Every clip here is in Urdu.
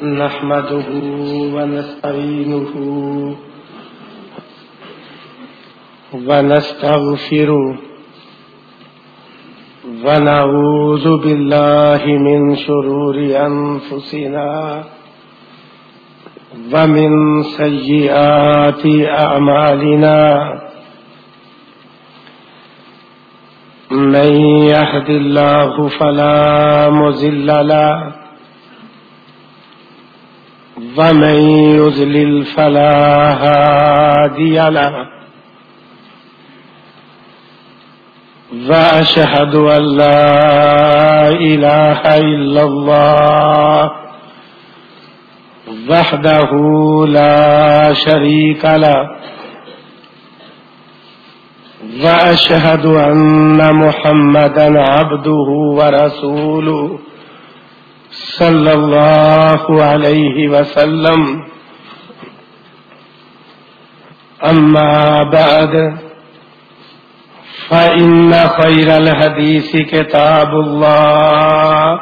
نحمده ونستعينه ونستغفره ونعوذ بالله من شرور أنفسنا ومن سيئات أعمالنا. من يهد الله فلا مزل له ومن يزلل فلا هادي له. وأشهد أن لا إله إلا الله وحده لا شريك له. وأشهد أن محمدا عبده ورسوله. صلى الله عليه وسلم. أما بعد فإن خير الحديث كتاب الله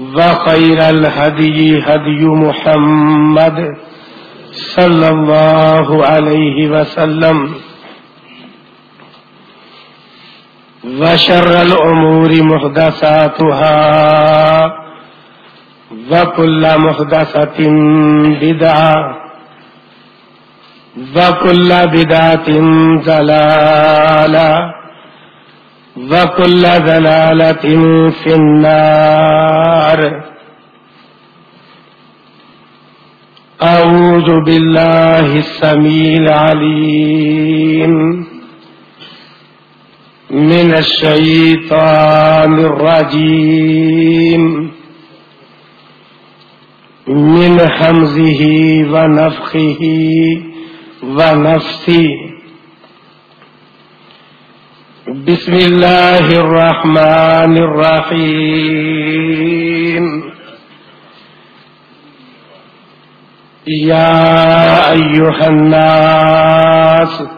وخير الهدي هدي محمد صلى الله عليه وسلم. وشر الأمور محدثاتها وكل محدثة بدعة وكل بدعة زلالة وكل زلالة في النار. أعوذ بالله السميع العليم. من الشيطان الرجيم. من حمزه ونفخه ونفسه. بسم الله الرحمن الرحيم. يا أيها الناس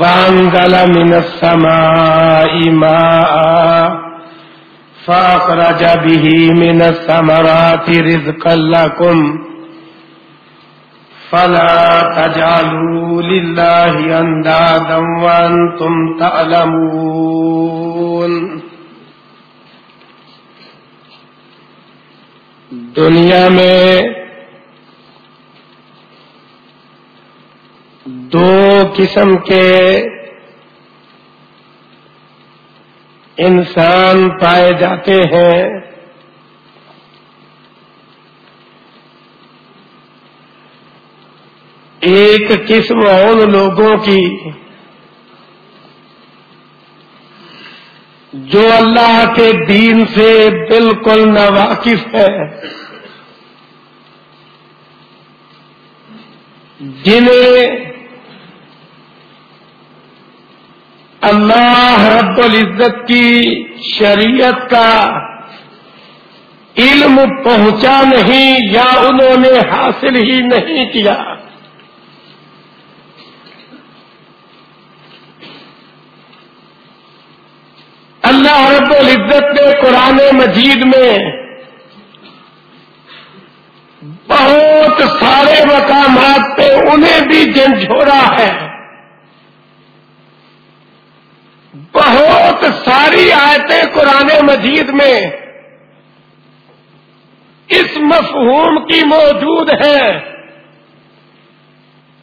وانزل من السماء ماء فأخرج به من الثمرات رزقا لكم فلا تجعلوا لله أندادا وأنتم تعلمون دنیا میں قسم کے انسان پائے جاتے ہیں۔ ایک قسم ان لوگوں کی جو اللہ کے دین سے بالکل ناواقف ہے۔ جنہیں اللہ رب العزت کی شریعت کا علم پہنچا نہیں یا انہوں نے حاصل ہی نہیں کیا۔ اللہ رب العزت نے قرآن مجید میں بہت سارے مقامات پہ انہیں بھی جھنجھوڑا ہے۔ بہت ساری آیتیں قرآن مجید میں اس مفہوم کی موجود ہے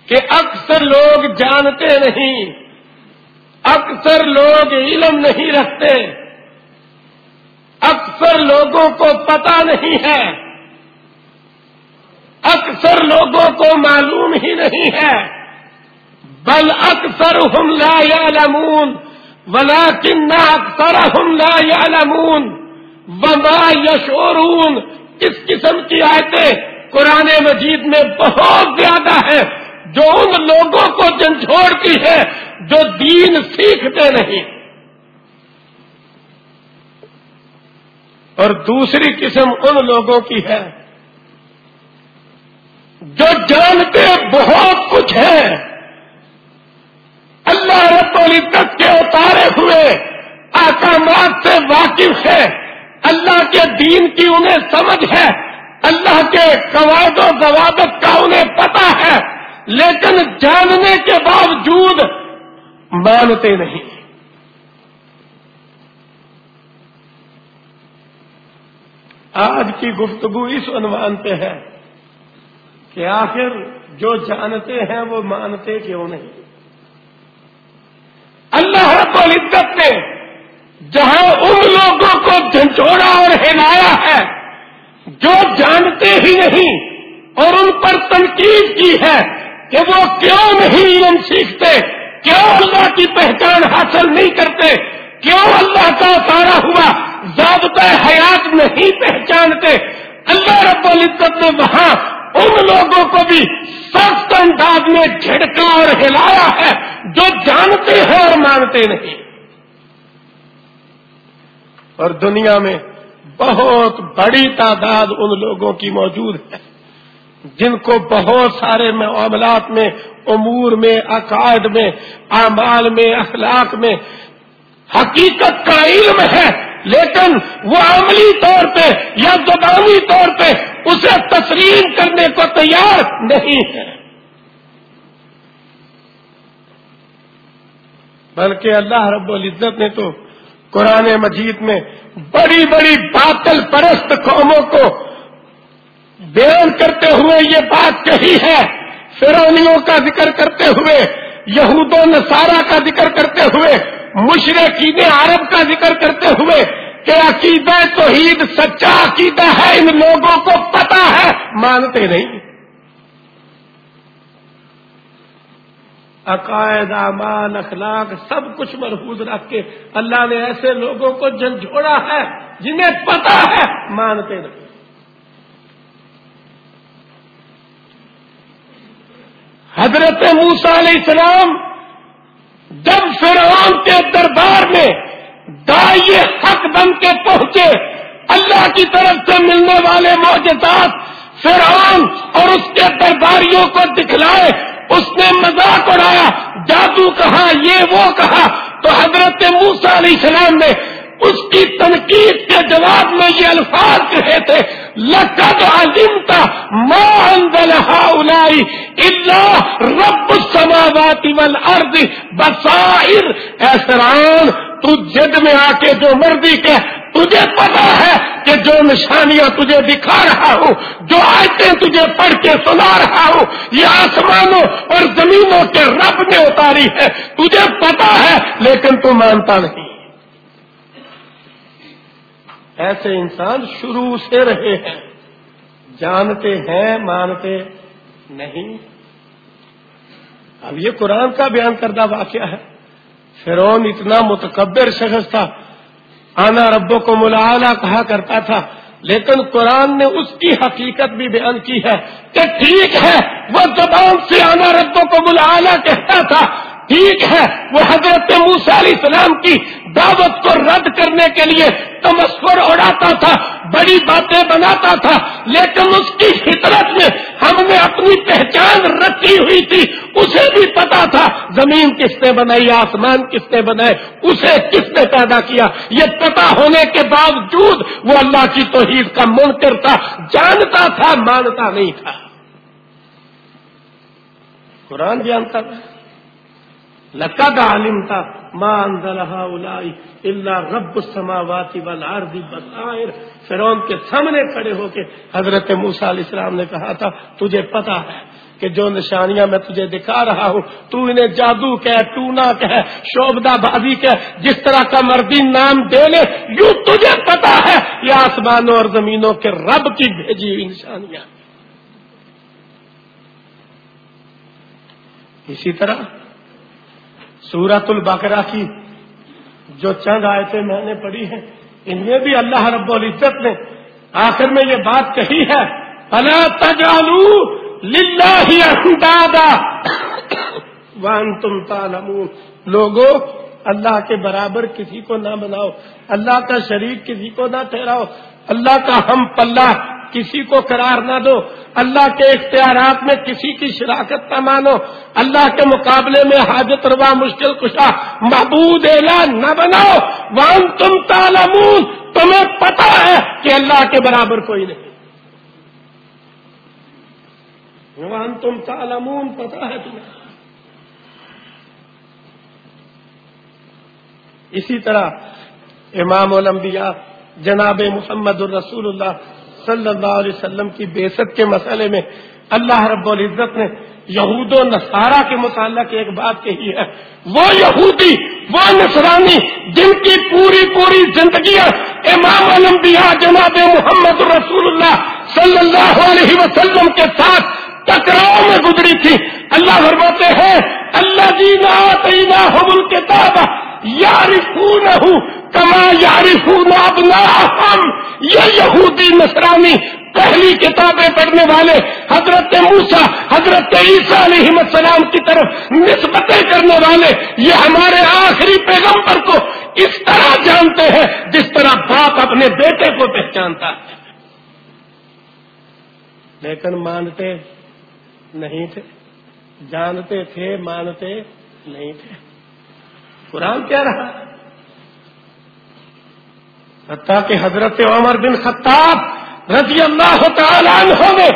کہ اکثر لوگ جانتے نہیں، اکثر لوگ علم نہیں رکھتے، اکثر لوگوں کو پتا نہیں ہے، اکثر لوگوں کو معلوم ہی نہیں ہے، بل اکثر ہم لا یعلمون۔ ولیکن اکثر ہم لا یعلمون وما یشورون اس قسم کی آیتیں قرآن مجید میں بہت زیادہ ہے جو ان لوگوں کو جھنجھوڑتی ہے جو دین سیکھتے نہیں۔ اور دوسری قسم ان لوگوں کی ہے جو جانتے بہت کچھ ہے اللہ رب العزت کے اتارے ہوئے۔ احکامات سے واقف ہے۔ اللہ کے دین کی انہیں سمجھ ہے۔ اللہ کے قواعد و ضوابط کا انہیں پتا ہے۔ لیکن جاننے کے باوجود مانتے نہیں۔ آج کی گفتگو اس عنوان پہ ہے کہ آخر جو جانتے ہیں وہ مانتے کیوں نہیں؟ اللہ رب العزت نے جہاں ان لوگوں کو جھنچوڑا اور ہلایا ہے، جو جانتے ہی نہیں اور ان پر تنقید کی ہے کہ وہ کیوں نہیں علم سیکھتے، کیوں اللہ کی پہچان حاصل نہیں کرتے، کیوں اللہ کا اتارا ہوا ضابطہ حیات نہیں پہچانتے۔ اللہ رب العزت نے وہاں ان لوگوں کو بھی سخت انداز میں جھڑکا اور ہلایا ہے، جو جانتے ہیں اور مانتے نہیں۔ اور دنیا میں بہت بڑی تعداد ان لوگوں کی موجود ہے، جن کو بہت سارے معاملات میں، امور میں، عقائد میں، اعمال میں، اخلاق میں، حقیقت کا علم ہے۔ لیکن وہ عملی طور پہ یا زبانی طور پہ اسے تسلیم کرنے کو تیار نہیں ہے۔ بلکہ اللہ رب العزت نے تو قرآن مجید میں بڑی بڑی باطل پرست قوموں کو بیان کرتے ہوئے یہ بات کہی ہے۔ فرونیوں کا ذکر کرتے ہوئے، یہود و نصارہ کا ذکر کرتے ہوئے مشرقین عرب کا ذکر کرتے ہوئے کہ عقیدہ توحید سچا عقیدہ ہے، ان لوگوں کو پتا ہے، مانتے نہیں۔ عقائد امان اخلاق سب کچھ محفوظ رکھ کے اللہ نے ایسے لوگوں کو جھنجھوڑا ہے جنہیں پتا ہے، مانتے نہیں۔ حضرت موسا علیہ السلام فرعون کے دربار میں دائیں حق بن کے پہنچے، اللہ کی طرف سے ملنے والے معجزات فرعون اور اس کے درباریوں کو دکھلائے، اس نے مذاق اڑایا، جادو کہا، یہ وہ کہا، تو حضرت موسا علیہ السلام نے اس کی تنقید کے جواب میں یہ الفاظ کہے تھے لقد علمتا ما انزل هؤلاء الا رب السماوات والارض بصائر احسران تو جد میں آ کے جو مرضی کہ تجھے پتا ہے کہ جو نشانیاں تجھے دکھا رہا ہوں، جو آیتیں تجھے پڑھ کے سنا رہا ہوں، یہ آسمانوں اور زمینوں کے رب نے اتاری ہے، تجھے پتا ہے، لیکن تو مانتا نہیں۔ ایسے انسان شروع سے رہے ہیں۔ جانتے ہیں، مانتے نہیں۔ اب یہ قرآن کا بیان کردہ واقعہ ہے۔ فرون اتنا متکبر شخص تھا۔ آنا ربوں کو ملا کہا کرتا تھا۔ لیکن قرآن نے اس کی حقیقت بھی بیان کی ہے کہ ٹھیک ہے، وہ زبان سے آنا ربوں کو ملا کہتا تھا۔ ٹھیک ہے، وہ حضرت موسیٰ علیہ السلام کی دعوت کو رد کرنے کے لیے تمسور اڑاتا تھا، بڑی باتیں بناتا تھا، لیکن اس کی فطرت میں ہم نے اپنی پہچان رکھی ہوئی تھی، اسے بھی پتا تھا، زمین کس نے بنائی، آسمان کس نے بنائے اسے کس نے پیدا کیا۔ یہ پتا ہونے کے باوجود وہ اللہ کی توحید کا منکر تھا، جانتا تھا، مانتا نہیں تھا۔ قرآن جانتا تھا لقد علمتا ما انزل هؤلاء الا رب السماوات والارض بصائر۔ فرعون کے سامنے کھڑے ہو کے حضرت موسی علیہ السلام نے کہا تھا، تجھے پتا ہے کہ جو نشانیاں میں تجھے دکھا رہا ہوں، تو انہیں جادو کہ ٹونا کہ شوبدہ بازی کہ جس طرح کا مردی نام دے لے، یوں تجھے پتا ہے یہ آسمانوں اور زمینوں کے رب کی بھیجی ہوئی نشانیاں۔ اسی طرح سورت البقرہ کی جو چند آیتیں میں نے پڑھی ہیں، ان میں بھی اللہ رب العزت نے آخر میں یہ بات کہی ہے اللہ تجالو للہ دادا وان تم تالمون لوگو، اللہ کے برابر کسی کو نہ بناؤ، اللہ کا شریک کسی کو نہ ٹھہراؤ، اللہ کا ہم پلہ کسی کو قرار نہ دو۔ اللہ کے اختیارات میں کسی کی شراکت نہ مانو۔ اللہ کے مقابلے میں حاجت روا مشکل کشا محبود اعلان نہ بناؤ۔ وان تم تالمون تمہیں پتا ہے کہ اللہ کے برابر کوئی نہیں۔ وان تم تالمون پتا ہے تمہیں۔ اسی طرح امام الانبیاء جناب محمد الرسول اللہ صلی اللہ علیہ وسلم کی بیست کے مسئلے میں اللہ رب العزت نے یہود و نصارہ کے متعلق ایک بات کہی ہے۔ وہ یہودی، وہ نصرانی جن کی پوری پوری زندگی امام الانبیاء جناب محمد رسول اللہ صلی اللہ علیہ وسلم کے ساتھ ٹکراؤ میں گزری تھی۔ اللہ فرماتے ہیں اللہ جی نا حبل کتاب یارفون کما یارفون ابنا ہم یہ یہودی نصرانی، پہلی کتابیں پڑھنے والے حضرت موسا حضرت عیسیٰ علیہ السلام کی طرف نسبتیں کرنے والے، یہ ہمارے آخری پیغمبر کو اس طرح جانتے ہیں جس طرح باپ اپنے بیٹے کو پہچانتا ہے۔ لیکن مانتے نہیں تھے، جانتے تھے، مانتے نہیں تھے۔ قرآن کیا رہا؟ حتیٰ کہ حضرت عمر بن خطاب رضی اللہ تعالیٰ عنہ نے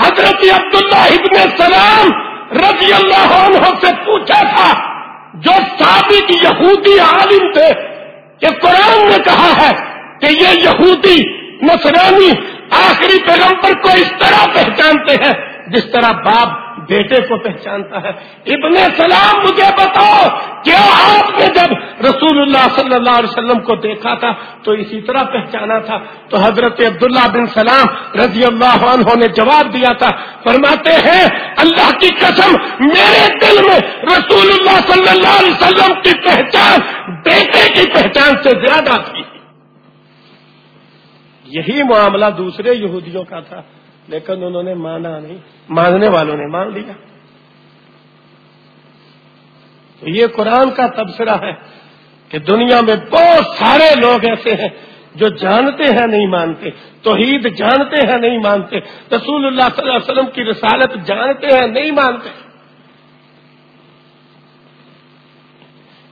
حضرت عبداللہ ابن سلام رضی اللہ عنہ سے پوچھا تھا، جو ثابت یہودی عالم تھے، کہ قرآن نے کہا ہے کہ یہ یہودی نصرانی آخری پیغمبر کو اس طرح پہچانتے ہیں۔ جس طرح باپ بیٹے کو پہچانتا ہے۔ ابن سلام مجھے بتاؤ، کیا آپ نے جب رسول اللہ صلی اللہ علیہ وسلم کو دیکھا تھا تو اسی طرح پہچانا تھا؟ تو حضرت عبداللہ بن سلام رضی اللہ عنہ نے جواب دیا تھا، فرماتے ہیں، اللہ کی قسم، میرے دل میں رسول اللہ صلی اللہ علیہ وسلم کی پہچان، بیٹے کی پہچان سے زیادہ تھی۔ یہی معاملہ دوسرے یہودیوں کا تھا۔ لیکن انہوں نے مانا نہیں۔ ماننے والوں نے مان لیا۔ تو یہ قرآن کا تبصرہ ہے کہ دنیا میں بہت سارے لوگ ایسے ہیں جو جانتے ہیں نہیں مانتے، توحید جانتے ہیں نہیں مانتے، رسول اللہ صلی اللہ علیہ وسلم کی رسالت جانتے ہیں نہیں مانتے۔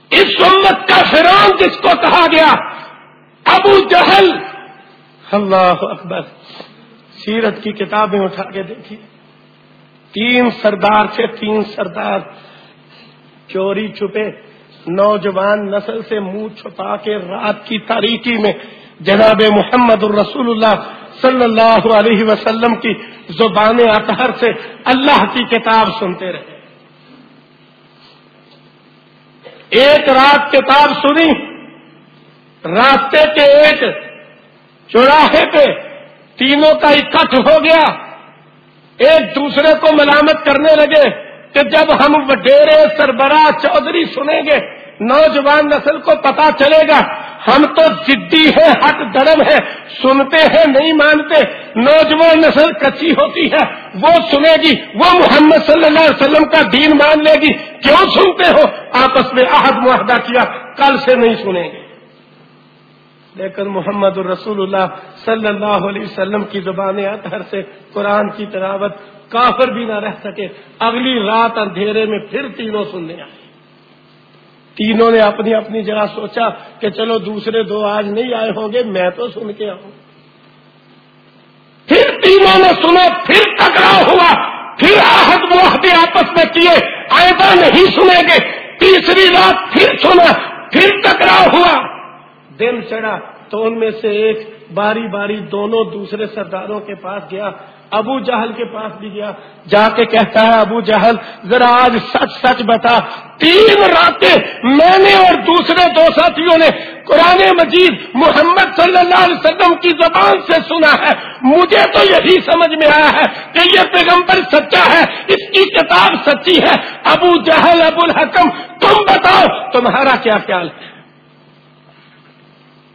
اس امت کا فران جس کو کہا گیا، ابو جہل، اللہ اکبر۔ سیرت کی کتابیں اٹھا کے دیکھی۔ تین سردار تھے، تین سردار۔ چوری چھپے۔ نوجوان نسل سے منہ چھپا کے رات کی تاریخی میں جناب محمد الرسول اللہ صلی اللہ علیہ وسلم کی زبان اطہر سے اللہ کی کتاب سنتے رہے۔ ایک رات کتاب سنی، راستے کے ایک چوراہے پہ تینوں کا اکٹھ ہو گیا۔ ایک دوسرے کو ملامت کرنے لگے کہ جب ہم وڈیرے سربراہ چودھری سنیں گے، نوجوان نسل کو پتا چلے گا، ہم تو ضدی ہے حق درم ہے سنتے ہیں، نہیں مانتے۔ نوجوان نسل کچی ہوتی ہے، وہ سنے گی، وہ محمد صلی اللہ علیہ وسلم کا دین مان لے گی۔ کیوں سنتے ہو؟ آپس میں عہد معاہدہ کیا، کل سے نہیں سنیں گے۔ لیکن محمد الرسول اللہ صلی اللہ علیہ وسلم کی زبان اطہر سے قرآن کی تلاوت کافر بھی نہ رہ سکے، اگلی رات اندھیرے میں پھر تینوں سننے آئے۔ تینوں نے اپنی اپنی جگہ سوچا کہ چلو دوسرے دو آج نہیں آئے ہوں گے، میں تو سن کے آؤں۔ پھر تینوں نے سنا، پھر ٹکراؤ ہوا۔ پھر آہد معاہدے آپس میں کیے آئندہ نہیں سنیں گے۔ تیسری رات پھر سنا، پھر ٹکراؤ ہوا۔ دن چڑھا تو ان میں سے ایک باری باری دونوں دوسرے سرداروں کے پاس گیا، ابو جہل کے پاس بھی گیا۔ جا کے کہتا ہے ابو جہل، ذرا آج سچ سچ بتا۔ تین راتیں میں نے اور دوسرے دو ساتھیوں نے قرآن مجید محمد صلی اللہ علیہ وسلم کی زبان سے سنا ہے۔ مجھے تو یہی سمجھ میں آیا ہے کہ یہ پیغمبر سچا ہے، اس کی کتاب سچی ہے۔ ابو جہل، ابو الحکم، تم بتاؤ، تمہارا کیا خیال ہے؟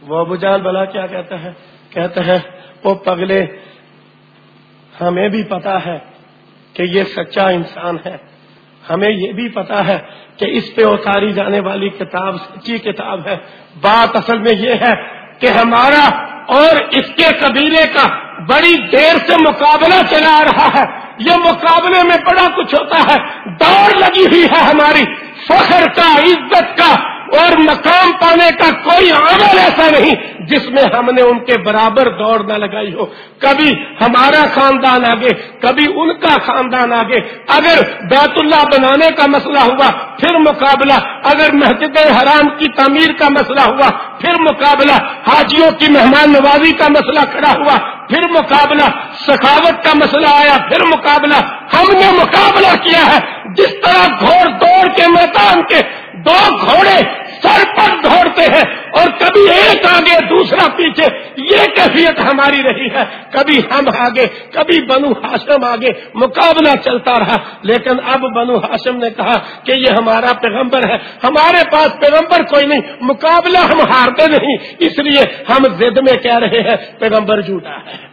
وہ ابو جان بلا کیا کہتا ہے؟ کہتا ہے، وہ پگلے ہمیں بھی پتا ہے کہ یہ سچا انسان ہے۔ ہمیں یہ بھی پتا ہے کہ اس پہ اتاری جانے والی کتاب سچی کتاب ہے۔ بات اصل میں یہ ہے کہ ہمارا اور اس کے قبیلے کا بڑی دیر سے مقابلہ چلا رہا ہے۔ یہ مقابلے میں بڑا کچھ ہوتا ہے۔ دوڑ لگی ہوئی ہے ہماری۔ فخر کا، عزت کا اور مقام پانے کا کوئی عمل ایسا نہیں جس میں ہم نے ان کے برابر دوڑ نہ لگائی ہو۔ کبھی ہمارا خاندان آگے، کبھی ان کا خاندان آگے۔ اگر بیت اللہ بنانے کا مسئلہ ہوا، پھر مقابلہ۔ اگر مسجد حرام کی تعمیر کا مسئلہ ہوا، پھر مقابلہ۔ حاجیوں کی مہمان نوازی کا مسئلہ کھڑا ہوا، پھر مقابلہ۔ سخاوت کا مسئلہ آیا، پھر مقابلہ۔ ہم نے مقابلہ کیا ہے۔ جس طرح گھوڑ دوڑ کے میدان کے دو گھوڑے سر پر دوڑتے ہیں اور کبھی ایک آگے دوسرا پیچھے، یہ کیفیت ہماری رہی ہے۔ کبھی ہم آگے، کبھی بنو ہاشم آگے۔ مقابلہ چلتا رہا۔ لیکن اب بنو ہاشم نے کہا کہ یہ ہمارا پیغمبر ہے۔ ہمارے پاس پیغمبر کوئی نہیں، مقابلہ ہم ہارتے نہیں۔ اس لیے ہم زد میں کہہ رہے ہیں، پیغمبر جھوٹا ہے۔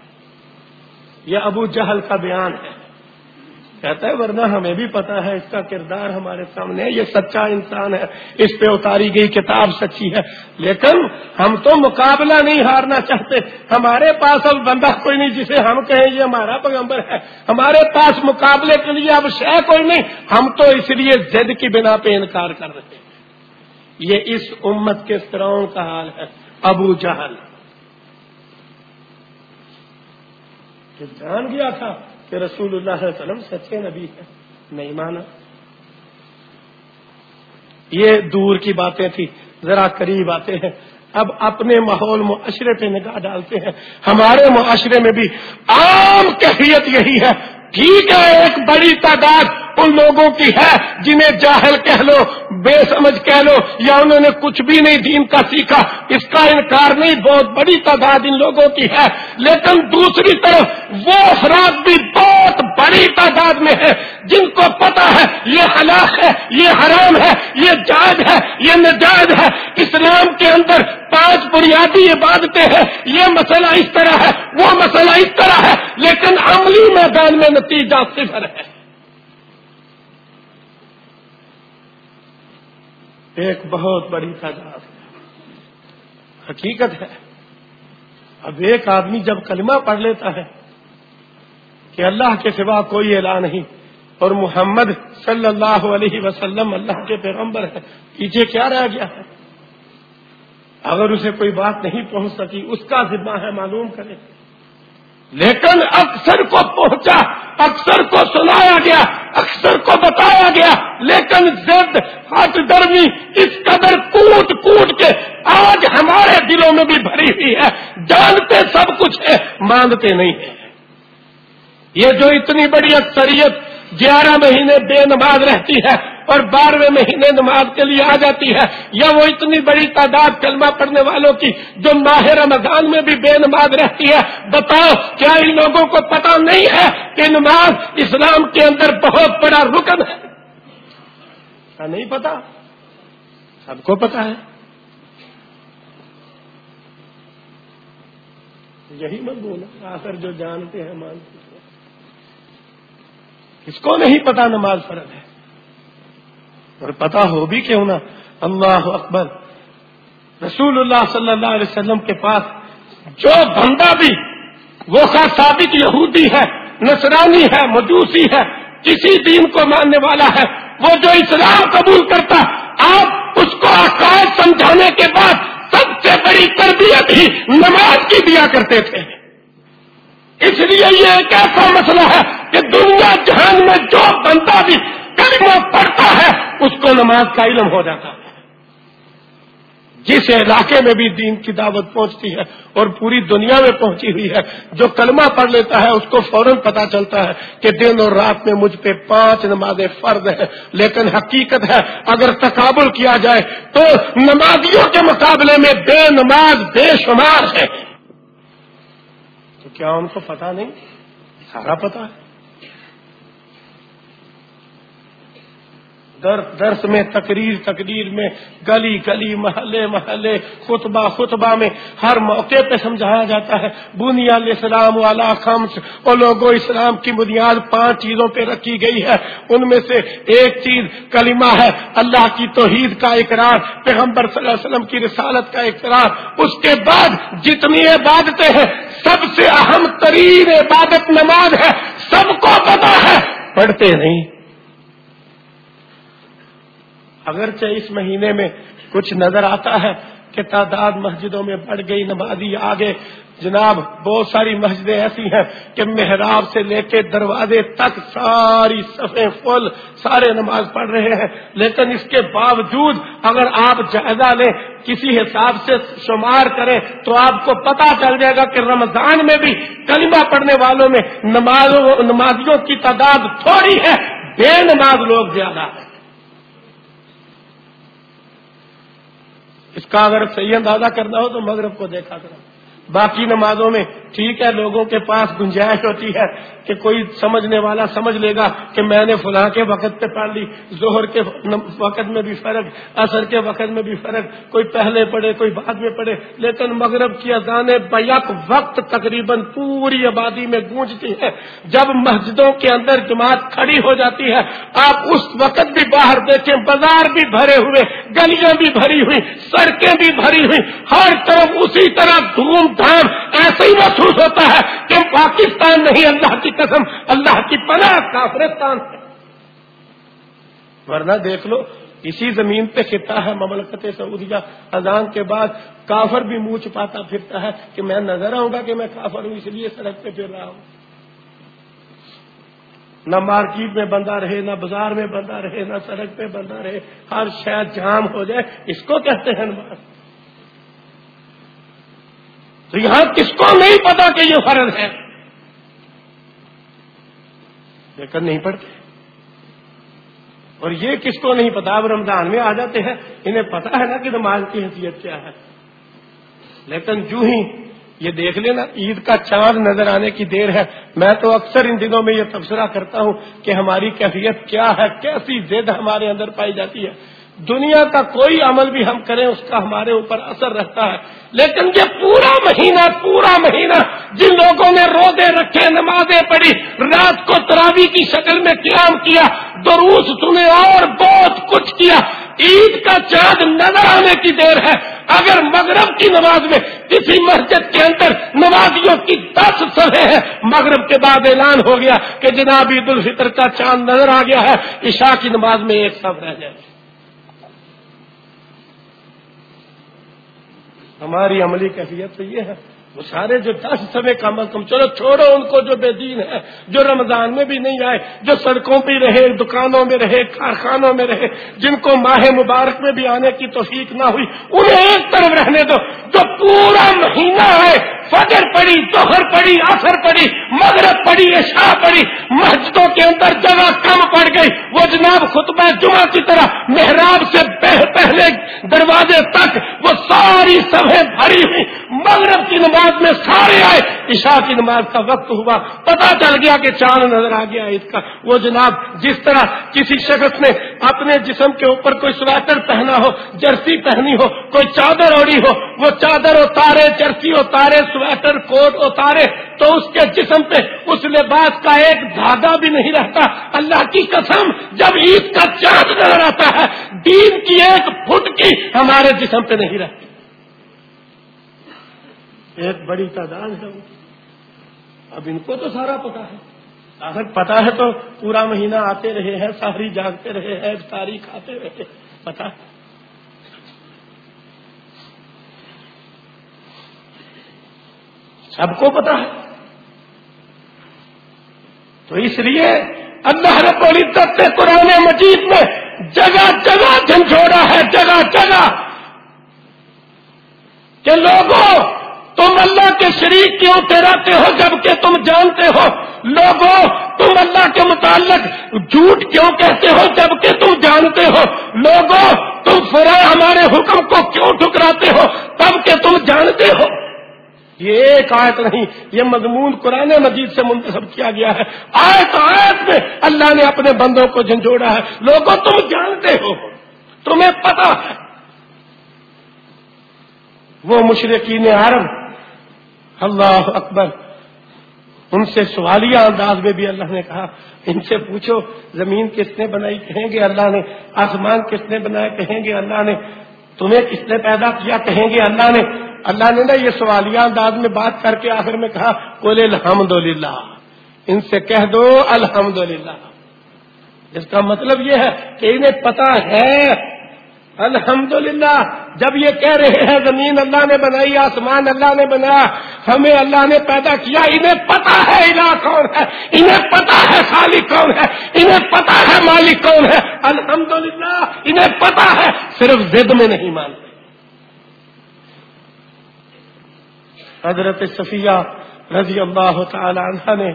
یہ ابو جہل کا بیان ہے۔ کہتا ہے، ورنہ ہمیں بھی پتا ہے اس کا کردار ہمارے سامنے ہے، یہ سچا انسان ہے، اس پہ اتاری گئی کتاب سچی ہے۔ لیکن ہم تو مقابلہ نہیں ہارنا چاہتے۔ ہمارے پاس اب بندہ کوئی نہیں جسے ہم کہیں یہ ہمارا پیغمبر ہے۔ ہمارے پاس مقابلے کے لیے اب شہ کوئی نہیں۔ ہم تو اس لیے زد کی بنا پہ انکار کر رہے ہیں۔ یہ اس امت کے سراؤں کا حال ہے۔ ابو جہل۔ جان گیا تھا۔ کہ رسول اللہ علیہ وسلم سچے نبی ہے نہیں مانا۔ یہ دور کی باتیں تھی ذرا قریب آتے ہیں۔ اب اپنے ماحول معاشرے پہ نگاہ ڈالتے ہیں۔ ہمارے معاشرے میں بھی عام کیفیت یہی ہے۔ ٹھیک ہے، ایک بڑی تعداد ان لوگوں کی ہے جنہیں جاہل کہہ لو، بے سمجھ کہہ لو، یا انہوں نے کچھ بھی نہیں دین کا سیکھا۔ اس کا انکار نہیں، بہت بڑی تعداد ان لوگوں کی ہے۔ لیکن دوسری طرف وہ افراد بھی بہت بڑی تعداد میں ہے جن کو پتا ہے، یہ ہلاک ہے، یہ حرام ہے، یہ جائز ہے، یہ نجائز ہے۔ اسلام کے اندر پانچ بنیادی عبادتیں ہیں۔ یہ مسئلہ اس طرح ہے، وہ مسئلہ اس طرح ہے۔ لیکن عملی میدان میں نتیجہ صفر ہے۔ ایک بہت بڑی تعداد حقیقت ہے۔ اب ایک آدمی جب کلمہ پڑھ لیتا ہے کہ اللہ کے سوا کوئی اعلان نہیں اور محمد صلی اللہ علیہ وسلم اللہ کے پیغمبر ہے پیچھے کیا رہ گیا ہے؟ اگر اسے کوئی بات نہیں پہنچ سکی، اس کا ذمہ ہے معلوم کرے۔ لیکن اکثر کو پہنچا اکثر کو سنایا گیا اکثر کو بتایا گیا لیکن زد ہٹ درمی اس قدر کوٹ کے آج ہمارے دلوں میں بھی بھری ہوئی ہے۔ جانتے سب کچھ ہے مانتے نہیں ہیں۔ یہ جو اتنی بڑی اکثریت گیارہ مہینے بے نماز رہتی ہے اور بارہویں مہینے نماز کے لیے آ جاتی ہے، یا وہ اتنی بڑی تعداد کلمہ پڑھنے والوں کی جو ماہ رمضان میں بھی بے نماز رہتی ہے، بتاؤ کیا ان لوگوں کو پتا نہیں ہے کہ نماز اسلام کے اندر بہت بڑا رکن ہے؟ کیا نہیں پتا سب کو پتا ہے۔ یہی مت بولا آخر جو جانتے ہیں مانتے ہیں۔ کس کو نہیں پتا نماز فرض ہے؟ اور پتا ہو بھی کیوں نہ؟ اللہ اکبر۔ رسول اللہ صلی اللہ علیہ وسلم کے پاس جو بندہ بھی، وہ کا ثابت یہودی ہے، نصرانی ہے، مجوسی ہے، کسی دین کو ماننے والا ہے، وہ جو اسلام قبول کرتا، آپ اس کو عقائد سمجھانے کے بعد سے بڑی تربیت ہی نماز کی دیا کرتے تھے۔ اس لیے یہ ایک ایسا مسئلہ ہے کہ دنیا جہان میں جو بندہ بھی کلمہ پڑھتا ہے، اس کو نماز کا علم ہو جاتا۔ ہے جس علاقے میں بھی دین کی دعوت پہنچتی ہے اور پوری دنیا میں پہنچی ہوئی ہے، جو کلمہ پڑھ لیتا ہے، اس کو فوراً پتا چلتا ہے کہ دن اور رات میں مجھ پہ پانچ نمازیں فرض ہیں۔ لیکن حقیقت ہے، اگر تقابل کیا جائے تو نمازیوں کے مقابلے میں بے نماز، بے شمار ہے۔ تو کیا ان کو پتا نہیں؟ سارا پتا ہے۔ درس میں، تقریر تقریر میں، گلی گلی، محلے محلے، خطبہ خطبہ میں ہر موقع پہ سمجھایا جاتا ہے۔ بنیا اسلام والا خمس اور لوگوں اسلام کی بنیاد پانچ چیزوں پہ رکھی گئی ہے۔ ان میں سے ایک چیز کلمہ ہے، اللہ کی توحید کا اقرار، پیغمبر صلی اللہ علیہ وسلم کی رسالت کا اقرار۔ اس کے بعد جتنی عبادتیں ہیں، سب سے اہم ترین عبادت نماز ہے۔ سب کو پتا ہے۔ پڑھتے نہیں۔ اگرچہ اس مہینے میں کچھ نظر آتا ہے کہ تعداد مسجدوں میں بڑھ گئی، نمازی آگے۔ جناب، بہت ساری مسجدیں ایسی ہیں کہ محراب سے لے کے دروازے تک ساری صفے فل، سارے نماز پڑھ رہے ہیں۔ لیکن اس کے باوجود اگر آپ جائزہ لیں، کسی حساب سے شمار کریں، تو آپ کو پتا چل جائے گا کہ رمضان میں بھی کلمہ پڑھنے والوں میں نمازیوں کی تعداد تھوڑی ہے۔ بے نماز لوگ زیادہ ہیں۔ اس کا اگر صحیح اندازہ کرنا ہو تو مغرب کو دیکھا کرو۔ باقی نمازوں میں ٹھیک ہے، لوگوں کے پاس گنجائش ہوتی ہے کہ کوئی سمجھنے والا سمجھ لے گا کہ میں نے فلاں کے وقت پہ پڑھ لی زہر کے وقت میں بھی فرق اثر کے وقت میں بھی فرق، کوئی پہلے پڑھے، کوئی بعد میں پڑھے۔ لیکن مغرب کی اذانیں بیک وقت تقریباً پوری آبادی میں گونجتی ہیں۔ جب مسجدوں کے اندر جماعت کھڑی ہو جاتی ہے، آپ اس وقت بھی باہر دیکھیں، بازار بھی بھرے ہوئے، گلیاں بھی بھری ہوئی سڑکیں بھی بھری ہوئی ہر طرف اسی طرح دھوم دھام، ایسے ہی محسوس ہوتا ہے کہ پاکستان نہیں، اللہ کی قسم، اللہ کی پناہ کافرستان ہے ورنہ دیکھ لو، اسی زمین پہ خطہ ہے مملکت سعودیہ اذان کے بعد کافر بھی منہ چھپاتا پھرتا ہے کہ میں نظر آؤں گا کہ میں کافر ہوں، اس لیے سڑک پہ پھر رہا ہوں۔ نہ مارکیٹ میں بندہ رہے، نہ بازار میں بندہ رہے، نہ سڑک پہ بندہ رہے، ہر شاید جام ہو جائے، اس کو کہتے ہیں نماز تو یہاں کس کو نہیں پتا کہ یہ فرض ہے؟ لیکن نہیں پڑھتے۔ اور یہ کس کو نہیں پتا؟ اب رمضان میں آ جاتے ہیں۔ انہیں پتا ہے نا کہ نماز کی حیثیت کیا ہے۔ لیکن جو ہی یہ دیکھ لینا، عید کا چاند نظر آنے کی دیر ہے۔ میں تو اکثر ان دنوں میں یہ تبصرہ کرتا ہوں کہ ہماری کیفیت کیا ہے؟ کیسی زد ہمارے اندر پائی جاتی ہے۔ دنیا کا کوئی عمل بھی ہم کریں، اس کا ہمارے اوپر اثر رہتا ہے۔ لیکن یہ پورا مہینہ پورا مہینہ جن لوگوں نے روزے رکھے، نمازیں پڑھی، رات کو تراوی کی شکل میں قیام کیا، دروس سنے اور بہت کچھ کیا، عید کا چاند نظر آنے کی دیر ہے۔ اگر مغرب کی نماز میں کسی مسجد کے اندر نمازیوں کی دس سفے ہیں، مغرب کے بعد اعلان ہو گیا کہ جناب عید الفطر کا چاند نظر آ گیا ہے، عشاء کی نماز میں ایک سب رہ جائے۔ ہماری عملی کیفیت تو یہ ہے۔ وہ سارے جو دس سمے کم از کم چلو چھوڑو ان کو جو بے دین ہے، جو رمضان میں بھی نہیں آئے، جو سڑکوں پہ رہے، دکانوں میں رہے، کارخانوں میں رہے، جن کو ماہ مبارک میں بھی آنے کی توفیق نہ ہوئی، انہیں ایک طرف رہنے دو۔ جو پورا مہینہ ہے، فجر پڑی دوہر پڑی آخر پڑی، مغرب پڑی، عشاء پڑی، مسجدوں کے اندر جگہ کم پڑ گئی۔ وہ جناب خطبہ جمعہ کی طرح محراب سے پہلے دروازے تک وہ ساری سبیں بھری ہوئی۔ مغرب کی نماز میں سارے آئے۔ عشاء کی نماز کا وقت ہوا۔ پتا چل گیا کہ چاند نظر آ گیا اس کا۔ وہ جناب جس طرح کسی شخص نے اپنے جسم کے اوپر کوئی سویٹر پہنا ہو، جرسی پہنی ہو، کوئی چادر اوڑی ہو، وہ چادر اتارے، جرسی اتارے، سویٹر، کوٹ اتارے، تو اس کے جسم پہ اس لباس کا ایک دھاگا بھی نہیں رہتا۔ اللہ کی قسم، جب عید کا چاند نظر آتا ہے، دین کی ایک فٹ کی ہمارے جسم پہ نہیں رہتی۔ ایک بڑی تعداد ہے اب ان کو تو سارا پتا ہے۔ اگر پتا ہے تو پورا مہینہ آتے رہے ہیں، ساری جاگتے رہے ہیں تاریخ آتے رہے پتا۔ سب کو پتا ہے۔ تو اس لیے اللہ رب العزت نے قرآن مجید میں جگہ جگہ جھنجھوڑا ہے، جگہ جگہ کہ لوگوں تم اللہ کے شریک کیوں ٹہراتے ہو جبکہ تم جانتے ہو؟ لوگوں، تم اللہ کے متعلق جھوٹ کیوں کہتے ہو جبکہ تم جانتے ہو؟ لوگوں، تم فرا ہمارے حکم کو کیوں ٹھکراتے ہو تب کہ تم جانتے ہو؟ یہ ایک آیت نہیں، یہ مضمون قرآن مجید سے منتخب کیا گیا ہے۔ آیت آیت میں اللہ نے اپنے بندوں کو جھنجھوڑا ہے۔ لوگوں، تم جانتے ہو؟ تمہیں پتا ہے وہ مشرقین عرب اللہ اکبر ان سے سوالیہ انداز میں بھی اللہ نے کہا، ان سے پوچھو، زمین کس نے بنائی؟ کہیں گے اللہ نے. آسمان کس نے بنایا؟ کہیں گے اللہ نے. تمہیں کس نے پیدا کیا؟ کہیں گے اللہ نے. اللہ نے نا یہ سوالیہ انداز میں بات کر کے آخر میں کہا بولے الحمد للہ ان سے کہہ دو الحمد للہ اس کا مطلب یہ ہے کہ انہیں پتا ہے الحمدللہ، جب یہ کہہ رہے ہیں زمین اللہ نے بنائی، آسمان اللہ نے بنایا، ہمیں اللہ نے پیدا کیا، انہیں پتا ہے الہ کون ہے، انہیں پتا ہے خالق کون ہے، انہیں پتا ہے مالک کون ہے۔ الحمدللہ، انہیں پتا ہے، صرف زد میں نہیں مانتے۔ حضرت صفیہ رضی اللہ تعالی عنہ نے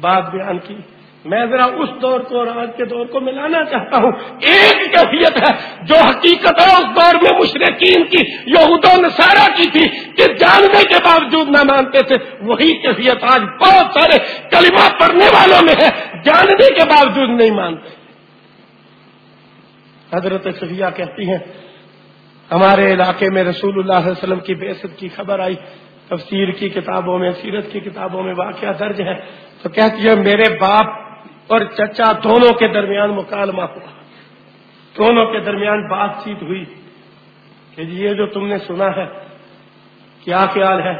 بات بیان کی۔ میں ذرا اس دور کو اور آج کے دور کو ملانا چاہتا ہوں۔ ایک کیفیت ہے جو حقیقت ہے، اس دور میں مشرقین کی، یہود و نصارہ کی تھی، کہ جاننے کے باوجود نہ مانتے تھے۔ وہی کیفیت آج بہت سارے کلمہ پڑھنے والوں میں ہے، جاننے کے باوجود نہیں مانتے۔ حضرت صفیہ کہتی ہیں، ہمارے علاقے میں رسول اللہ علیہ وسلم کی بےست کی خبر آئی۔ تفسیر کی کتابوں میں، سیرت کی کتابوں میں واقعہ درج ہے۔ تو کہتی ہے، میرے باپ اور چچا دونوں کے درمیان مکالمہ ہوا۔ دونوں کے درمیان بات چیت ہوئی کہ جی یہ جو تم نے سنا ہے، کیا خیال ہے؟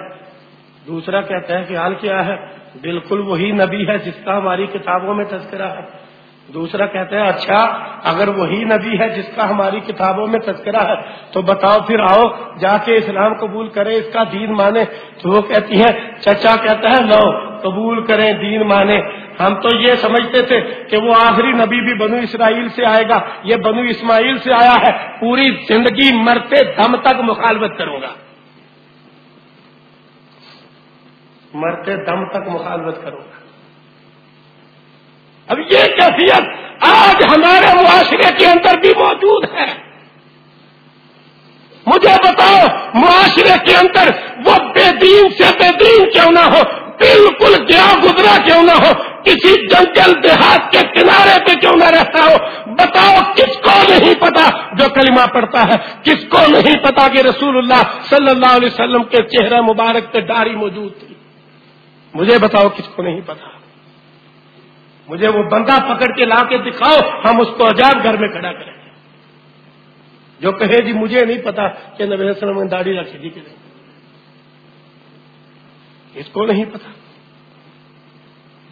دوسرا کہتا ہے، خیال کیا ہے؟ بالکل وہی نبی ہے جس کا ہماری کتابوں میں تذکرہ ہے۔ دوسرا کہتا ہے اچھا اگر وہی نبی ہے جس کا ہماری کتابوں میں تذکرہ ہے، تو بتاؤ پھر آؤ، جا کے اسلام قبول کرے، اس کا دین مانے۔ تو وہ کہتی ہیں، چچا کہتا ہے، لو، قبول کریں، دین مانے۔ ہم تو یہ سمجھتے تھے کہ وہ آخری نبی بھی بنو اسرائیل سے آئے گا۔ یہ بنو اسماعیل سے آیا ہے۔ پوری زندگی مرتے دم تک مخالفت کروں گا۔ مرتے دم تک مخالفت کروں گا۔ اب یہ کیفیت آج ہمارے معاشرے کے اندر بھی موجود ہے۔ مجھے بتاؤ، معاشرے کے اندر وہ بے دین سے بے دین کیوں نہ ہو؟ بالکل گیا گزرا کیوں نہ ہو؟ کسی جنگل دیہات کے کنارے پہ کیوں نہ رہتا ہو؟ بتاؤ، کس کو نہیں پتا جو کلمہ پڑتا ہے؟ کس کو نہیں پتا کہ رسول اللہ صلی اللہ علیہ وسلم کے چہرہ مبارک پہ داری موجود تھی؟ مجھے بتاؤ، کس کو نہیں پتا؟ مجھے وہ بندہ پکڑ کے لا کے دکھاؤ، ہم اس کو آزاد گھر میں کھڑا کریں گے۔ جو کہے جی مجھے نہیں پتا کہ نبی وسلم نے داڑھی رکھی تھی کہ نہیں۔ اس کو نہیں پتا۔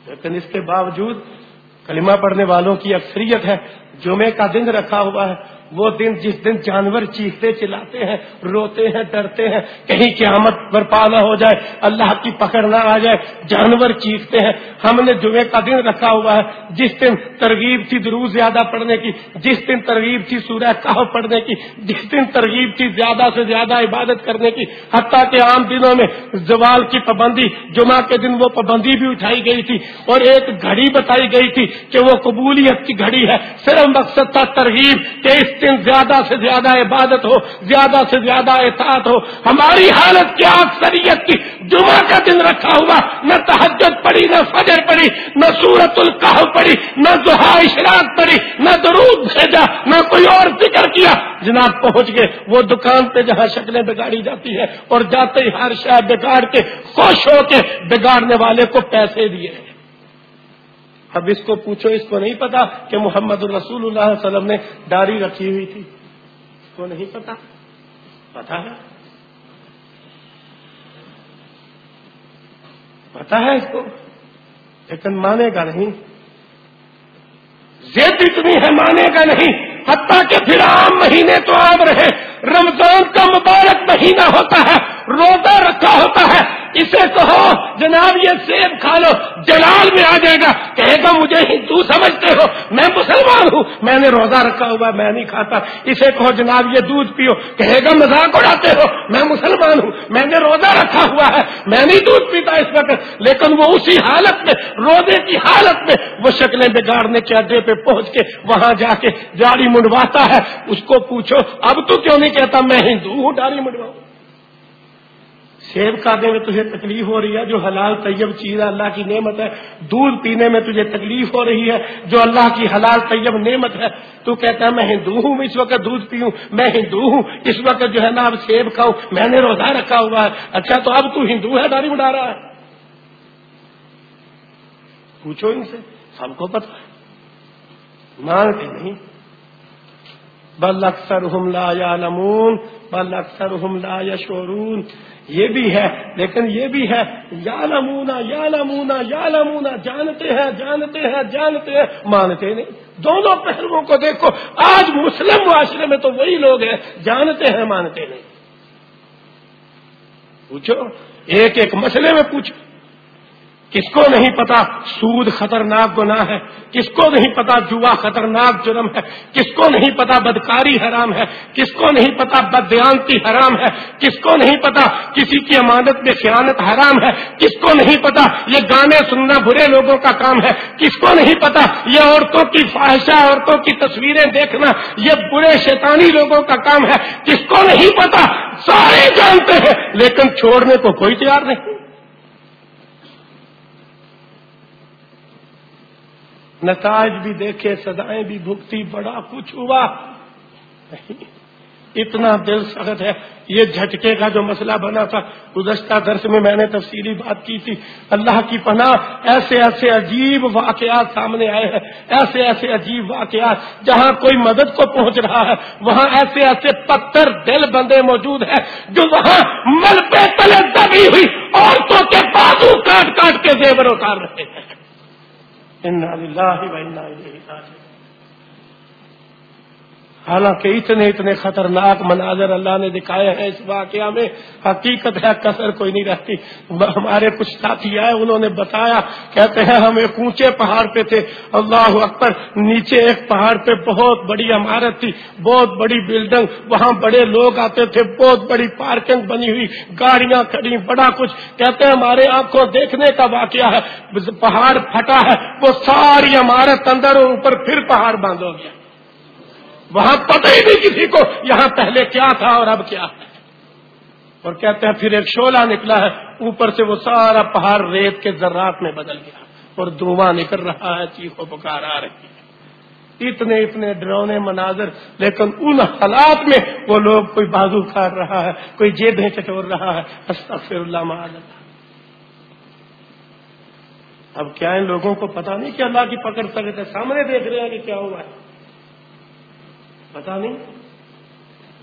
لیکن اس کے باوجود کلمہ پڑھنے والوں کی اکثریت ہے، جمعے کا دن رکھا ہوا ہے۔ وہ دن جس دن جانور چیختے چلاتے ہیں، روتے ہیں، ڈرتے ہیں، کہیں قیامت برپا نہ ہو جائے، اللہ کی پکڑ نہ آ جائے، جانور چیختے ہیں۔ ہم نے جمعے کا دن رکھا ہوا ہے، جس دن ترغیب تھی دروز زیادہ پڑھنے کی، جس دن ترغیب تھی سورہ کہو پڑھنے کی، جس دن ترغیب تھی زیادہ سے زیادہ عبادت کرنے کی۔ حتیٰ کہ عام دنوں میں زوال کی پابندی، جمعہ کے دن وہ پابندی بھی اٹھائی گئی تھی اور ایک گھڑی بتائی گئی تھی کہ وہ قبولیت کی گھڑی ہے۔ صرف مقصد تھا ترغیب کہ اس دن زیادہ سے زیادہ عبادت ہو، زیادہ سے زیادہ احتیاط ہو، ہماری حالت کیا اکثریت کی؟ جمعہ کا دن رکھا ہوا، نہ تحجت پڑی نہ فجر پڑی نہ سورت القاہ پڑی نہ زحا اشراق پڑی نہ درود بھیجا، نہ کوئی اور فکر کیا۔ جناب پہنچ گئے، وہ دکان پہ جہاں شکلیں بگاڑی جاتی ہے اور جاتے ہی ہر شہر بگاڑ کے خوش ہو کے بگاڑنے والے کو پیسے دیے۔ اب اس کو پوچھو، اس کو نہیں پتا کہ محمد الرسول اللہ علیہ وسلم نے داڑھی رکھی ہوئی تھی؟ اس کو نہیں پتا۔ پتا ہے؟ پتا ہے اس کو؟ لیکن مانے گا نہیں۔ زید اتنی ہے، مانے گا نہیں۔ حتیٰ کہ پھر عام مہینے تو عام رہے۔ رمضان کا مبارک مہینہ ہوتا ہے، روزہ رکھا ہوتا ہے۔ اسے کہو، جناب، یہ سیب کھا لو، جلال میں آ جائے گا۔ کہے گا، مجھے ہندو سمجھتے ہو، میں مسلمان ہوں۔ میں نے روزہ رکھا ہوا، میں نہیں کھاتا۔ اسے کہو، جناب، یہ دودھ پیو۔ کہے گا، مذاق اڑاتے ہو، میں مسلمان ہوں۔ میں نے روزہ رکھا ہوا ہے، میں نہیں دودھ پیتا اس وقت۔ لیکن وہ اسی حالت میں، روزے کی حالت میں، وہ شکلیں بگاڑنے کے اڈے پہ پہنچ کے وہاں جا کے جاڑی منڈواتا ہے۔ اس کو پوچھو، اب تو کیوں نہیں کہتا، میں ہندو ہوں داڑھی منڈواؤں۔ سیب کھانے میں تجھے تکلیف ہو رہی ہے، جو حلال طیب چیز ہے، اللہ کی نعمت ہے، دودھ پینے میں تجھے تکلیف ہو رہی ہے، جو اللہ کی حلال طیب نعمت ہے۔ تو کہتا ہے، میں ہندو ہوں اس وقت دودھ پیوں، میں ہندو ہوں، اس وقت جو ہے نا اب سیب کھاؤں، میں نے روزہ رکھا ہوا ہے۔ اچھا تو اب تو ہندو ہے داری اڑا رہا ہے۔ پوچھو ان سے، سب کو پتا مانتے نہیں۔ بل اکثر ہم لا یا نمون بل اکثر ہم لا یا شورون یہ بھی ہے، لیکن یہ بھی ہے یا نمونا یا نمونا یا نمونا جانتے ہیں جانتے ہیں جانتے ہیں، مانتے نہیں۔ دونوں پہلوؤں کو دیکھو، آج مسلم معاشرے میں تو وہی لوگ ہیں، جانتے ہیں، مانتے نہیں۔ پوچھو، ایک ایک مسئلے میں پوچھو۔ کس کو نہیں پتا سود خطرناک گناہ ہے؟ کس کو نہیں پتا جوا خطرناک جرم ہے؟ کس کو نہیں پتا بدکاری حرام ہے؟ کس کو نہیں پتا بدیانتی حرام ہے؟ کس کو نہیں پتا کسی کی امانت میں خیانت حرام ہے؟ کس کو نہیں پتا یہ گانے سننا برے لوگوں کا کام ہے؟ کس کو نہیں پتا یہ عورتوں کی فواہشہ عورتوں کی تصویریں دیکھنا یہ برے شیطانی لوگوں کا کام ہے؟ کس کو نہیں پتا؟ سارے جانتے ہیں، لیکن چھوڑنے کو کوئی تیار نہیں۔ نتائج بھی دیکھے سدائیں بھی بھگتی، بڑا کچھ ہوا۔ اتنا دل سخت ہے۔ یہ جھٹکے کا جو مسئلہ بنا تھا، گزشتہ درس میں میں نے تفصیلی بات کی تھی۔ اللہ کی پناہ ایسے ایسے عجیب واقعات سامنے آئے ہیں، ایسے ایسے عجیب واقعات۔ جہاں کوئی مدد کو پہنچ رہا ہے، وہاں ایسے ایسے پتھر دل بندے موجود ہیں، جو وہاں مل پہ تلے دبی ہوئی، عورتوں کے بازو کاٹ کاٹ کے زیور اتار رہے ہیں۔ إنا لله وإنا إليه راجعون حالانکہ اتنے اتنے خطرناک مناظر اللہ نے دکھائے ہیں اس واقعہ میں، حقیقت ہے کثر کوئی نہیں رہتی۔ ہمارے کچھ ساتھی آئے، انہوں نے بتایا، کہتے ہیں ہم ایک اونچے پہاڑ پہ تھے۔ اللہ اکبر، نیچے ایک پہاڑ پہ بہت بڑی عمارت تھی، بہت بڑی بلڈنگ، وہاں بڑے لوگ آتے تھے، بہت بڑی پارکنگ بنی ہوئی، گاڑیاں کھڑی، بڑا کچھ۔ کہتے ہیں ہمارے آنکھوں دیکھنے کا واقعہ ہے، پہاڑ پھٹا ہے، وہ ساری عمارت اندر اور اوپر پھر پہاڑ باندھ ہو گیا۔ وہاں پتہ ہی نہیں کسی کو یہاں پہلے کیا تھا اور اب کیا۔ ہے اور کہتے ہیں پھر ایک شولہ نکلا ہے، اوپر سے وہ سارا پہاڑ ریت کے ذرات میں بدل گیا۔ اور دھواں نکل رہا ہے چیخو پکار آ رہی ہے۔ اتنے اتنے ڈرونے مناظر، لیکن ان حالات میں وہ لوگ کوئی بازو کھار رہا ہے، کوئی جیبیں چٹور رہا ہے۔ استغفر اللہ معاذ اللہ اب کیا ان لوگوں کو پتا نہیں کہ اللہ کی پکڑ سکتے، سامنے دیکھ رہے ہیں کہ کیا ہوا ہے۔ پتا نہیں۔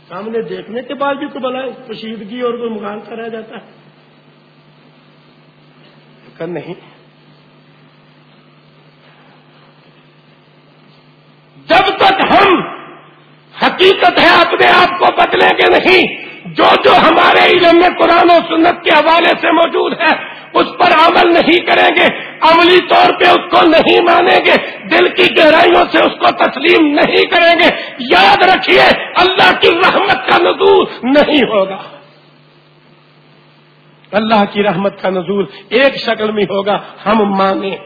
سامنے دیکھنے کے بعد بھی تو بلائے کشیدگی اور کوئی مغال کا رہ جاتا ہے۔ نہیں۔ جب تک ہم حقیقت ہے اپنے آپ کو بدلیں گے نہیں، جو جو ہمارے علم میں قرآن و سنت کے حوالے سے موجود ہے، اس پر عمل نہیں کریں گے۔ عملی طور پہ اس کو نہیں مانیں گے، دل کی گہرائیوں سے اس کو تسلیم نہیں کریں گے۔ یاد رکھیے، اللہ کی رحمت کا نزول نہیں ہوگا۔ اللہ کی رحمت کا نزول ایک شکل میں ہوگا، ہم مانیں۔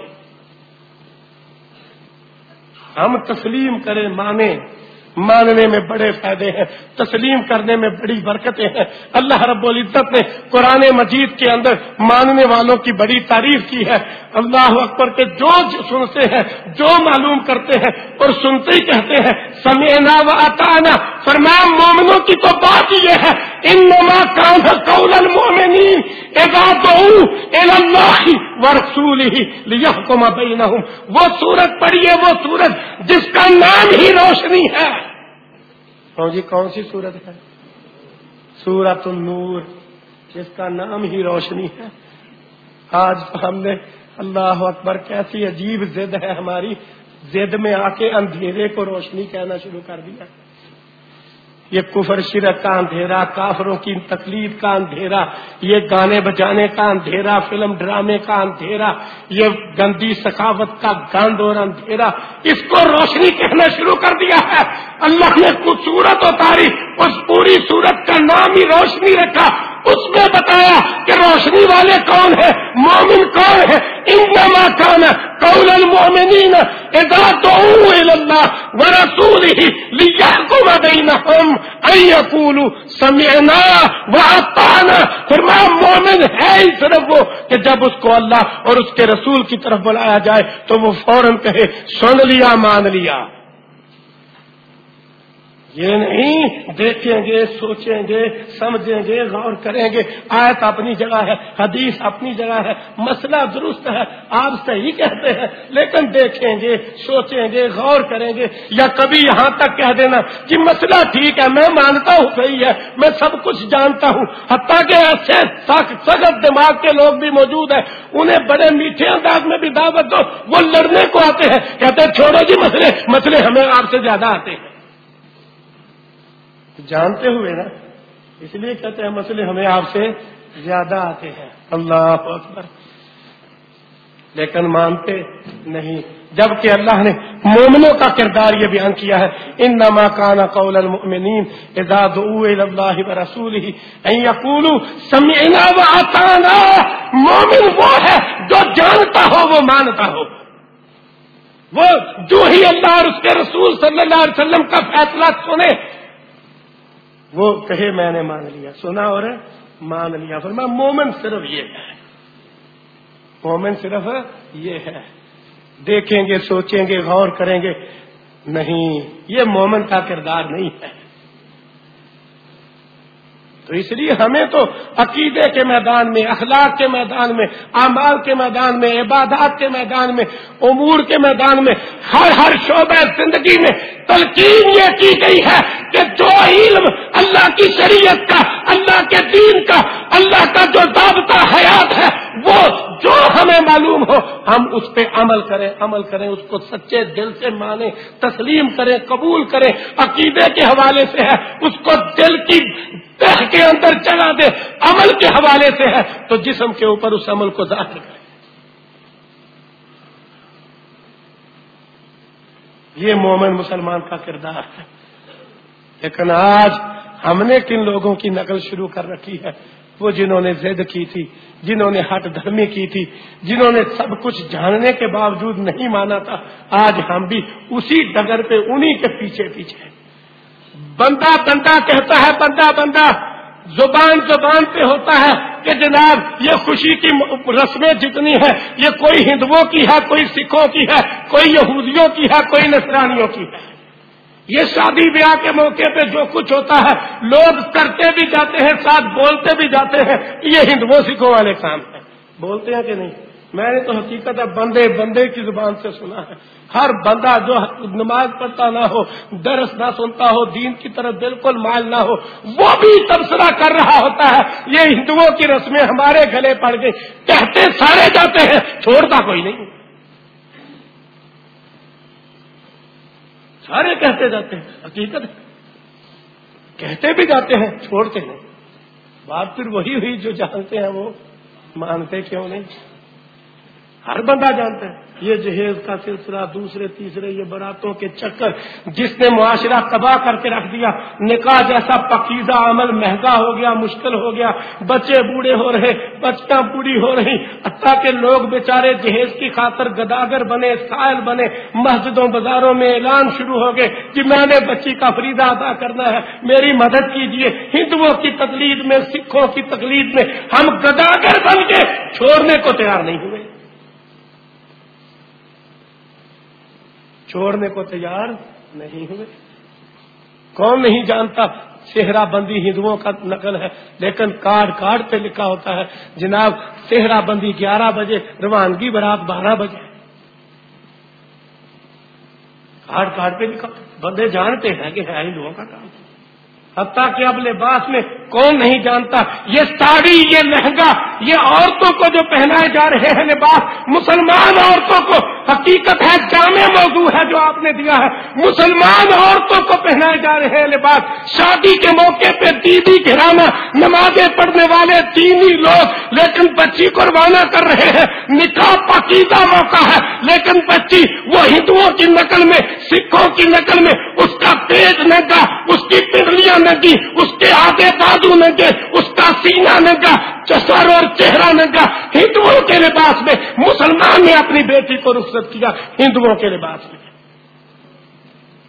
ہم تسلیم کریں، مانیں۔ ماننے میں بڑے فائدے ہیں، تسلیم کرنے میں بڑی برکتیں ہیں۔ اللہ رب العزت نے قرآن مجید کے اندر ماننے والوں کی بڑی تعریف کی ہے۔ اللہ اکبر کے جو سنتے ہیں، جو معلوم کرتے ہیں اور سنتے ہی کہتے ہیں سمینا و اطانا فرمایا، مومنوں کی تو بات یہ ہے ان نما کام قول المومنین اذا دعو اللہ و لیحکم بینہم وہ سورت پڑھیے وہ سورت جس کا نام ہی روشنی ہے۔ ہاں جی کون سی سورت ہے؟ سورت النور، جس کا نام ہی روشنی ہے۔ آج ہم نے اللہ اکبر، کیسی عجیب ضد ہے ہماری۔ زد میں آ کے اندھیرے کو روشنی کہنا شروع کر دیا۔ یہ کفر شرک کا اندھیرا، کافروں کی تکلیف کا اندھیرا، یہ گانے بجانے کا اندھیرا، فلم ڈرامے کا اندھیرا، یہ گندی ثقافت کا گند اور اندھیرا۔ اس کو روشنی کہنا شروع کر دیا ہے۔ اللہ نے کچھ صورت اتاری اس پوری صورت کا نام ہی روشنی رکھا۔ اس میں بتایا کہ روشنی والے کون ہیں؟ مومن کون ہے انما کان قول المؤمنین اذا دعوا الى الله ورسوله ليحكم بينهم ان يقولوا سمعنا واطعنا۔ فرمایا مومن ہے ہی صرف وہ کہ جب اس کو اللہ اور اس کے رسول کی طرف بلایا جائے تو وہ فوراً کہے، سن لیا، مان لیا۔ یہ نہیں دیکھیں گے، سوچیں گے، سمجھیں گے، غور کریں گے۔ آیت اپنی جگہ ہے، حدیث اپنی جگہ ہے، مسئلہ درست ہے، آپ صحیح کہتے ہیں، لیکن دیکھیں گے، سوچیں گے، غور کریں گے۔ یا کبھی یہاں تک کہہ دینا کہ مسئلہ ٹھیک ہے، میں مانتا ہوں، صحیح ہے، میں سب کچھ جانتا ہوں۔ حتیٰ کہ ایسے سخت دماغ کے لوگ بھی موجود ہیں، انہیں بڑے میٹھے انداز میں بھی دعوت دو، وہ لڑنے کو آتے ہیں، کہتے ہیں، چھوڑو جی مسئلے مسئلے ہمیں آپ سے زیادہ آتے ہیں۔ جانتے ہوئے نا، اس لیے کہتے ہیں مسئلے ہمیں آپ سے زیادہ آتے ہیں۔ اللہ اکبر۔ لیکن مانتے نہیں۔ جبکہ اللہ نے مومنوں کا کردار یہ بیان کیا ہے ان نما کانا قول المؤمنین اجاد اللہ رسول ہی سمعنا و آتانا مومن وہ ہے جو جانتا ہو، وہ مانتا ہو۔ وہ جو ہی اللہ اور اس کے رسول صلی اللہ علیہ وسلم کا فیصلہ سنے۔ وہ کہے میں نے مان لیا، سنا اور مان لیا۔ پھر میں مومن صرف یہ ہے۔ مومن صرف یہ ہے۔ دیکھیں گے، سوچیں گے، غور کریں گے۔ نہیں، یہ مومن کا کردار نہیں ہے۔ تو اس لیے ہمیں تو عقیدے کے میدان میں، اخلاق کے میدان میں، اعمال کے میدان میں، عبادات کے میدان میں، امور کے میدان میں، ہر ہر شعبہ زندگی میں تلقین یہ کی گئی ہے۔ کہ جو علم اللہ کی شریعت کا، اللہ کے دین کا، اللہ کا جو ضابطہ حیات ہے، وہ جو ہمیں معلوم ہو، ہم اس پہ عمل کریں عمل کریں، اس کو سچے دل سے مانیں، تسلیم کریں، قبول کریں، عقیدے کے حوالے سے ہے، اس کو دل کی کے اندر چلا دے عمل کے حوالے سے ہے، تو جسم کے اوپر اس عمل کو ظاہر کرے یہ مومن مسلمان کا کردار ہے۔ لیکن آج ہم نے کن لوگوں کی نقل شروع کر رکھی ہے؟ وہ جنہوں نے زد کی تھی، جنہوں نے ہٹ دھرمی کی تھی، جنہوں نے سب کچھ جاننے کے باوجود نہیں مانا تھا، آج ہم بھی اسی ڈگر پہ انہی کے پیچھے پیچھے بندہ بندہ کہتا ہے، بندہ بندہ، زبان زبان پہ ہوتا ہے کہ جناب یہ خوشی کی رسمیں جتنی ہے یہ کوئی ہندوؤں کی ہے، کوئی سکھوں کی ہے، کوئی یہودیوں کی ہے، کوئی نسرانیوں کی ہے۔ یہ شادی بیاہ کے موقع پہ جو کچھ ہوتا ہے، لوگ کرتے بھی جاتے ہیں، ساتھ بولتے بھی جاتے ہیں۔ یہ ہندوؤں سکھوں والے کام ہیں۔ بولتے ہیں کہ نہیں؟ میں نے تو حقیقت ہے، بندے بندے کی زبان سے سنا ہے۔ ہر بندہ جو نماز پڑھتا نہ ہو، درس نہ سنتا ہو، دین کی طرف بالکل مائل نہ ہو، وہ بھی تبصرہ کر رہا ہوتا ہے۔ یہ ہندوؤں کی رسمیں ہمارے گلے پڑ گئی کہتے سارے جاتے ہیں، چھوڑتا کوئی نہیں۔ سارے کہتے جاتے ہیں، حقیقت کہتے بھی جاتے ہیں، چھوڑتے ہیں۔ بات پھر وہی ہوئی جو جانتے ہیں، وہ مانتے کیوں نہیں؟ ہر بندہ جانتا ہے۔ یہ جہیز کا سلسلہ، دوسرے، تیسرے، یہ براتوں کے چکر۔ جس نے معاشرہ تباہ کر کے رکھ دیا، نکاح جیسا پکیزہ عمل مہنگا ہو گیا، مشکل ہو گیا، بچے بوڑھے ہو رہے بچیاں بوڑھی ہو رہی، حتیٰ کہ لوگ بیچارے جہیز کی خاطر گداگر بنے، سائل بنے، مسجدوں، بازاروں میں اعلان شروع ہو گئے کہ میں نے بچی کا فریدہ ادا کرنا ہے، میری مدد کیجیے ہندوؤں کی تقلید میں، سکھوں کی تقلید میں ہم گداگر بن کے چھوڑنے کو تیار نہیں ہوئے۔ چھوڑنے کو تیار نہیں ہوئے۔ کون نہیں جانتا صحرا بندی ہندوؤں کا نقل ہے، لیکن کارڈ کارڈ پہ لکھا ہوتا ہے، جناب صحرا بندی گیارہ بجے، روانگی برات بارہ بجے۔ کارڈ کارڈ پہ لکھا بندے جانتے ہیں کہ ہے ہندوؤں کا کام۔ حتیٰ کہ اب لباس میں کون نہیں جانتا؟ یہ ساڑی، یہ لہنگا، یہ عورتوں کو جو پہنائے جا رہے ہیں لباس، مسلمان عورتوں کو حقیقت ہے، جامع موضوع ہے جو آپ نے دیا ہے۔ مسلمان عورتوں کو پہنائے جا رہے ہیں لباس۔ شادی کے موقع پہ دیدی گھرانا نمازیں پڑھنے والے تین ہی لوگ، لیکن بچی کو روانہ کر رہے ہیں۔ نکاح پاکیزہ موقع ہے، لیکن بچی وہ ہندوؤں کی نقل میں، سکھوں کی نقل میں، اس کا پیٹ نگا اس کی پنڈلیاں نگی اس کے آگے بازو نگے اس کا سینہ نگا چسر اور چہرہ نگا ہندوؤں کے لباس میں، مسلمان نے اپنی بیٹی کو رخصت کیا، ہندوؤں کے لباس میں۔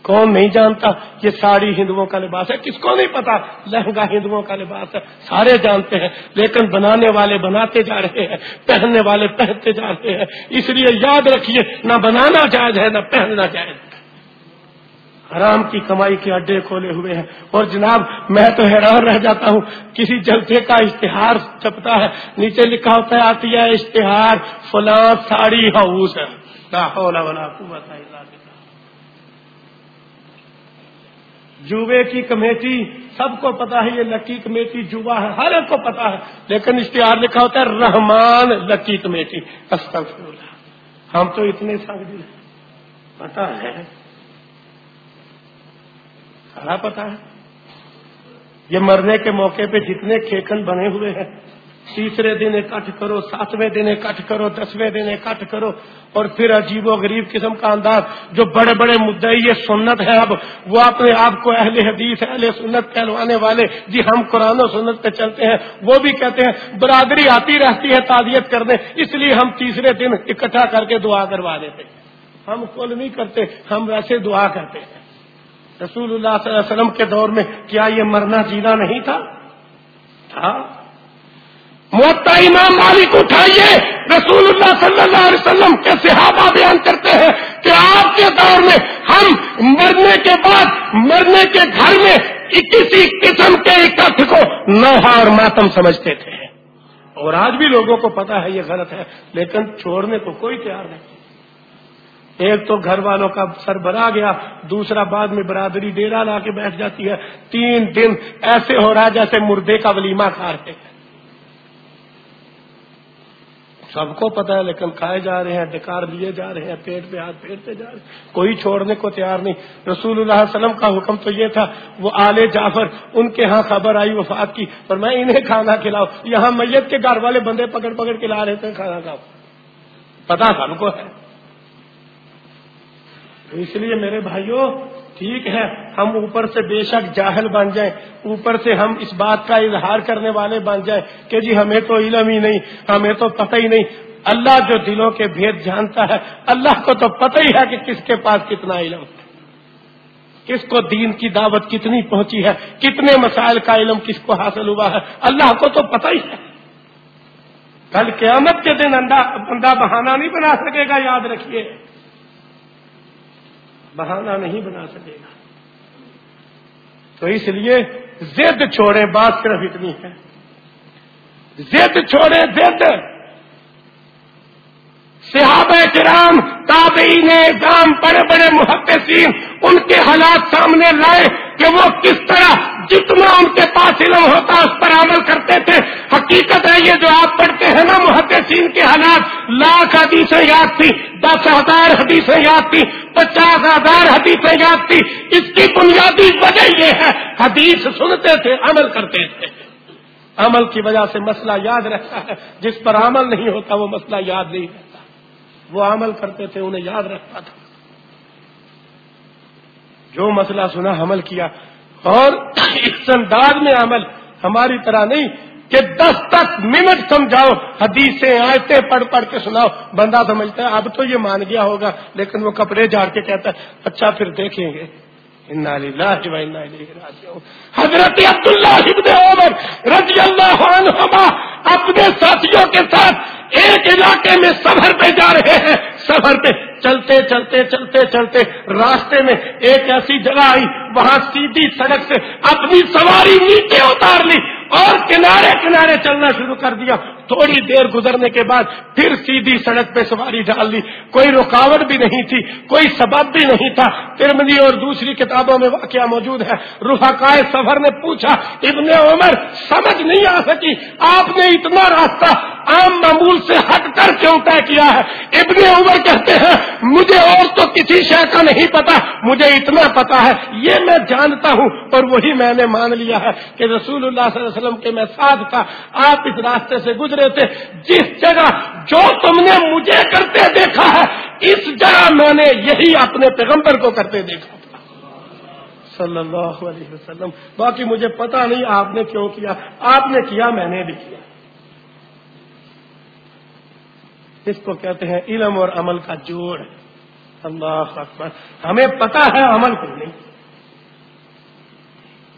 کون نہیں جانتا یہ ساڑی ہندوؤں کا لباس ہے، کس کو نہیں پتا؟ لہنگا ہندوؤں کا لباس ہے، سارے جانتے ہیں، لیکن بنانے والے بناتے جا رہے ہیں، پہننے والے پہنتے جا رہے ہیں۔ اس لیے یاد رکھیے، نہ بنانا جائز ہے، نہ پہننا جائز ہے۔ حرام کی کمائی کے اڈے کھولے ہوئے ہیں۔ اور جناب، میں تو حیران رہ جاتا ہوں، کسی جلسے کا اشتہار چھپتا ہے، نیچے لکھا ہوتا ہے آتی ہے اشتہار، فلاں ساڑی ہاؤس ہے۔ جوے کی کمیٹی، سب کو پتا ہے، یہ لکی کمیٹی جوا ہے، ہر ایک کو پتا ہے۔ لیکن اشتہار لکھا ہوتا ہے، رحمان لکی کمیٹی۔ ہم تو اتنے سب پتا ہے۔ سارا پتا ہے۔ یہ مرنے کے موقع پہ جتنے کھیکن بنے ہوئے ہیں، تیسرے دن اکٹھ کرو، ساتویں دن اکٹھ کرو، دسویں دن اکٹھ کرو، اور پھر عجیب و غریب قسم کا انداز جو بڑے بڑے مدعی یہ سنت ہے اب، وہ اپنے آپ کو اہل حدیث، اہل سنت کہلوانے والے جی ہم قرآن و سنت پہ چلتے ہیں، وہ بھی کہتے ہیں، برادری آتی رہتی ہے تعزیت کرنے، اس لیے ہم تیسرے دن اکٹھا کر کے دعا کروا دیتے ہم کل نہیں کرتے، ہم ویسے دعا کرتے ہیں۔ رسول اللہ صلی اللہ علیہ وسلم کے دور میں کیا یہ مرنا جینا نہیں تھا؟ موتا امام مالک اٹھائیے، رسول اللہ صلی اللہ علیہ وسلم کے صحابہ بیان کرتے ہیں کہ آپ کے دور میں ہم مرنے کے بعد، مرنے کے گھر میں کسی قسم کے اکٹھ کو نوحا اور ماتم سمجھتے تھے۔ اور آج بھی لوگوں کو پتا ہے یہ غلط ہے، لیکن چھوڑنے کو کوئی تیار نہیں۔ ایک تو گھر والوں کا سر بھرا گیا، دوسرا بعد میں برادری ڈیرا لا کے بیٹھ جاتی ہے۔ تین دن ایسے ہو رہا ہے جیسے مردے کا ولیمہ کھا رہے ہیں سب کو پتا ہے، لیکن کھائے جا رہے ہیں، ڈکار لیے جا رہے ہیں، پیٹ پہ ہاتھ پھیرتے جا رہے ہیں۔ کوئی چھوڑنے کو تیار نہیں۔ رسول اللہ علیہ وسلم کا حکم تو یہ تھا، وہ آلے جعفر، ان کے ہاں خبر آئی وفات کی، پر میں انہیں کھانا کھلاؤ۔ یہاں میت کے گھر والے بندے پکڑ پکڑ کے لا رہے تھے، کھانا کھاؤ۔ پتا سب کو ہے۔ اس لیے میرے بھائیوں ٹھیک ہے، ہم اوپر سے بے شک جاہل بن جائیں، اوپر سے ہم اس بات کا اظہار کرنے والے بن جائیں کہ جی ہمیں تو علم ہی نہیں، ہمیں تو پتہ ہی نہیں۔ اللہ جو دلوں کے بھید جانتا ہے، اللہ کو تو پتہ ہی ہے کہ کس کے پاس کتنا علم۔ کس کو دین کی دعوت کتنی پہنچی ہے، کتنے مسائل کا علم کس کو حاصل ہوا ہے، اللہ کو تو پتہ ہی ہے۔ کل قیامت کے دن بندہ بہانہ نہیں بنا سکے گا، یاد رکھیے۔ بہانہ نہیں بنا سکے گا۔ تو اس لیے زد چھوڑے بات صرف اتنی ہے۔ زد چھوڑے زد۔ صحابہ کرام، تابعین نے بڑے بڑے محدثین، ان کے حالات سامنے لائے۔ کہ وہ کس طرح جتنا ان کے پاس علم ہوتا اس پر عمل کرتے تھے۔ حقیقت ہے یہ جو آپ پڑھتے ہیں نا محدثین کے حالات، لاکھ حدیثیں یاد تھی، دس ہزار حدیثیں یاد تھی، پچاس ہزار حدیثیں یاد تھی۔ اس کی بنیادی وجہ یہ ہے، حدیث سنتے تھے، عمل کرتے تھے۔ عمل کی وجہ سے مسئلہ یاد رہتا ہے۔ جس پر عمل نہیں ہوتا، وہ مسئلہ یاد نہیں رہتا۔ وہ عمل کرتے تھے، انہیں یاد رکھتا تھا۔ جو مسئلہ سنا عمل کیا۔ اور اس انداز میں عمل ہماری طرح نہیں کہ دس تک منٹ سمجھاؤ حدیثیں آئے پڑھ پڑھ کے سناؤ۔ بندہ سمجھتا ہے، اب تو یہ مان گیا ہوگا، لیکن وہ کپڑے جاڑ کے کہتا ہے اچھا پھر دیکھیں گے۔ حضرت عبداللہ ابن عمر رضی اللہ عنہما اپنے ساتھیوں کے ساتھ ایک علاقے میں سفر پہ جا رہے ہیں۔ سفر پہ چلتے چلتے چلتے چلتے راستے میں ایک ایسی جگہ آئی، وہاں سیدھی سڑک سے اپنی سواری نیچے اتار لی اور کنارے کنارے چلنا شروع کر دیا۔ تھوڑی دیر گزرنے کے بعد پھر سیدھی سڑک پہ سواری ڈال لی۔ کوئی رکاوٹ بھی نہیں تھی، کوئی سبب بھی نہیں تھا۔ ترمنی اور دوسری کتابوں میں واقعہ موجود ہے۔ رفقائے سفر نے پوچھا، ابن عمر، سمجھ نہیں آ سکی۔ آپ نے اتنا راستہ عام معمول سے ہٹ کر کیوں طے کیا ہے؟ ابن عمر کہتے ہیں، مجھے اور تو کسی شے کا نہیں پتا، مجھے اتنا پتا ہے۔ یہ میں جانتا ہوں، اور وہی میں نے مان لیا ہے کہ رسول اللہ صلی اللہ علیہ وسلم کے میں ساتھ تھا۔ آپ اس راستے سے گزرے۔ تھے جس جگہ جو تم نے مجھے کرتے دیکھا ہے، اس جگہ میں نے یہی اپنے پیغمبر کو کرتے دیکھا۔ صلی اللہ علیہ وسلم، باقی مجھے پتا نہیں آپ نے کیوں کیا، آپ نے کیا، میں نے بھی کیا۔ اس کو کہتے ہیں علم اور عمل کا جوڑ۔ اللہ اکبر، ہمیں پتا ہے عمل کو نہیں۔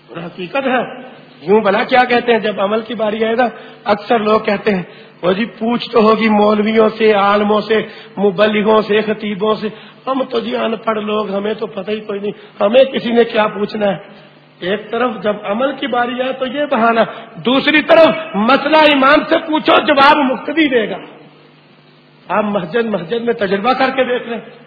اور حقیقت ہے یوں بلا کیا کہتے ہیں؟ جب عمل کی باری آئے گا اکثر لوگ کہتے ہیں، وہ جی پوچھ تو ہوگی مولویوں سے، عالموں سے، مبلغوں سے، خطیبوں سے۔ ہم تو جی ان پڑھ لوگ، ہمیں تو پتہ ہی کوئی نہیں۔ ہمیں کسی نے کیا پوچھنا ہے؟ ایک طرف جب عمل کی باری آئے تو یہ بہانا دوسری طرف مسئلہ ایمان سے پوچھو، جواب مقتدی دے گا۔ آپ مسجد مسجد میں تجربہ کر کے دیکھ لیں۔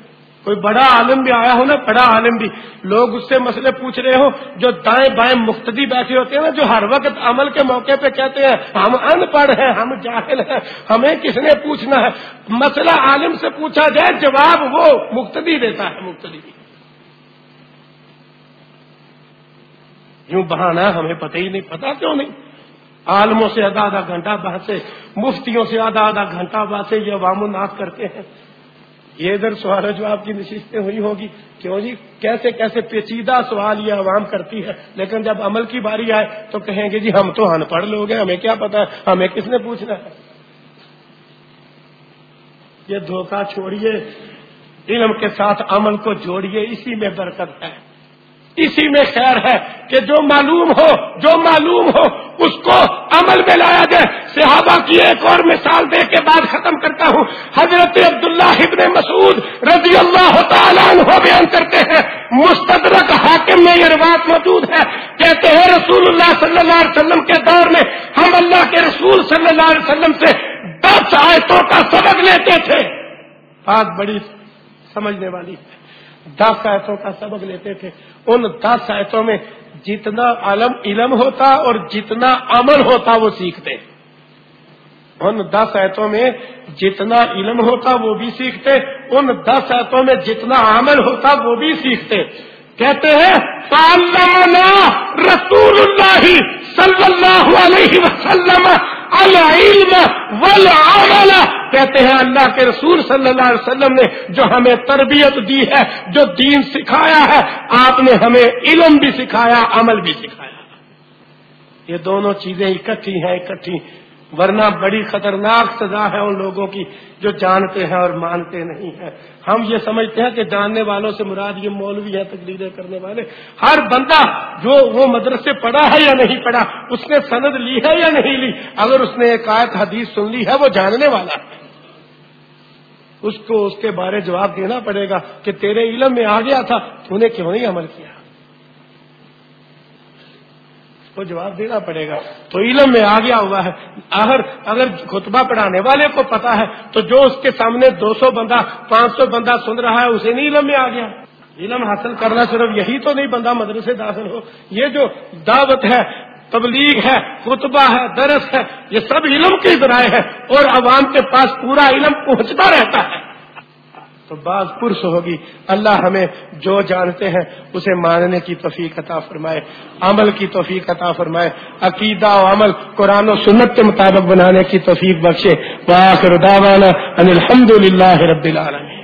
کوئی بڑا عالم بھی آیا ہو نا، بڑا عالم بھی۔ لوگ اس سے مسئلے پوچھ رہے ہو جو دائیں بائیں مقتدی بیٹھے ہوتے ہیں نا، جو ہر وقت عمل کے موقع پہ کہتے ہیں، ہم ان پڑھ ہیں، ہم جاہل ہیں، ہمیں کس نے پوچھنا ہے؟ مسئلہ عالم سے پوچھا جائے، جواب وہ مقتدی دیتا ہے، مقتدی۔ یوں بہانا ہمیں پتہ ہی نہیں پتا کیوں نہیں؟ عالموں سے آدھا آدھا گھنٹہ بحثے مفتیوں سے آدھا آدھا گھنٹہ بحثے یہ عوام الناس کرتے ہیں۔ یہ ادھر سوال آپ کی نشستیں ہوئی ہوگی کیوں جی؟ کیسے کیسے پیچیدہ سوال یہ عوام کرتی ہے۔ لیکن جب عمل کی باری آئے تو کہیں گے جی ہم تو ان پڑھ لوگ ہیں، ہمیں کیا پتا ہے؟ ہمیں کس نے پوچھنا ہے؟ یہ دھوکہ چھوڑیے، علم کے ساتھ عمل کو جوڑیے، اسی میں برکت ہے۔ اسی میں خیر ہے کہ جو معلوم ہو، جو معلوم ہو، اس کو عمل میں لایا جائے۔ صحابہ کی ایک اور مثال دے کے بعد ختم کرتا ہوں۔ حضرت عبداللہ ابن مسعود رضی اللہ تعالیٰ عنہ بیان کرتے ہیں۔ مستدرک حاکم میں یہ روایت موجود ہے۔ کہتے ہیں رسول اللہ صلی اللہ علیہ وسلم کے دور میں ہم اللہ کے رسول صلی اللہ علیہ وسلم سے دس آیتوں کا سبق لیتے تھے۔ بات بڑی سمجھنے والی۔ ہے دس آیتوں کا سبق لیتے تھے۔ ان دس آیتوں میں جتنا علم علم ہوتا اور جتنا عمل ہوتا وہ سیکھتے۔ ان دس ایتوں میں جتنا علم ہوتا وہ بھی سیکھتے۔ ان دس ایتوں میں جتنا عمل ہوتا وہ بھی سیکھتے۔ کہتے ہیں رسول اللہ صلی اللہ علیہ وسلم العلم والعمل۔ کہتے ہیں اللہ کے رسول صلی اللہ علیہ وسلم نے جو ہمیں تربیت دی ہے، جو دین سکھایا ہے، آپ نے ہمیں علم بھی سکھایا، عمل بھی سکھایا۔ یہ دونوں چیزیں اکٹھی ہیں، اکٹھی ورنہ بڑی خطرناک سزا ہے ان لوگوں کی جو جانتے ہیں اور مانتے نہیں ہیں۔ ہم یہ سمجھتے ہیں کہ جاننے والوں سے مراد یہ مولوی ہیں تقریریں کرنے والے۔ ہر بندہ جو وہ مدرسے پڑھا ہے یا نہیں پڑھا، اس نے سند لی ہے یا نہیں لی؟ اگر اس نے ایک آیت حدیث سن لی ہے، وہ جاننے والا ہے۔ اس کو اس کے بارے جواب دینا پڑے گا کہ تیرے علم میں آ گیا تھا، تو نے کیوں نہیں عمل کیا؟ کو جواب دینا پڑے گا۔ تو علم میں آ گیا ہوا ہے۔ اگر اگر خطبہ پڑھانے والے کو پتا ہے، تو جو اس کے سامنے دو سو بندہ، پانچ سو بندہ سن رہا ہے، اسے نہیں علم میں آ گیا علم حاصل کرنا صرف یہی تو نہیں، بندہ مدرسے داخل ہو۔ یہ جو دعوت ہے، تبلیغ ہے، خطبہ ہے، درس ہے، یہ سب علم کے ذرائع ہے اور عوام کے پاس پورا علم پہنچتا رہتا ہے۔ تو بعض پرس ہوگی۔ اللہ ہمیں جو جانتے ہیں، اسے ماننے کی توفیق عطا فرمائے، عمل کی توفیق عطا فرمائے۔ عقیدہ و عمل قرآن و سنت کے مطابق بنانے کی توفیق بخشے۔ واخر دعوانا ان الحمد للہ رب العالمین۔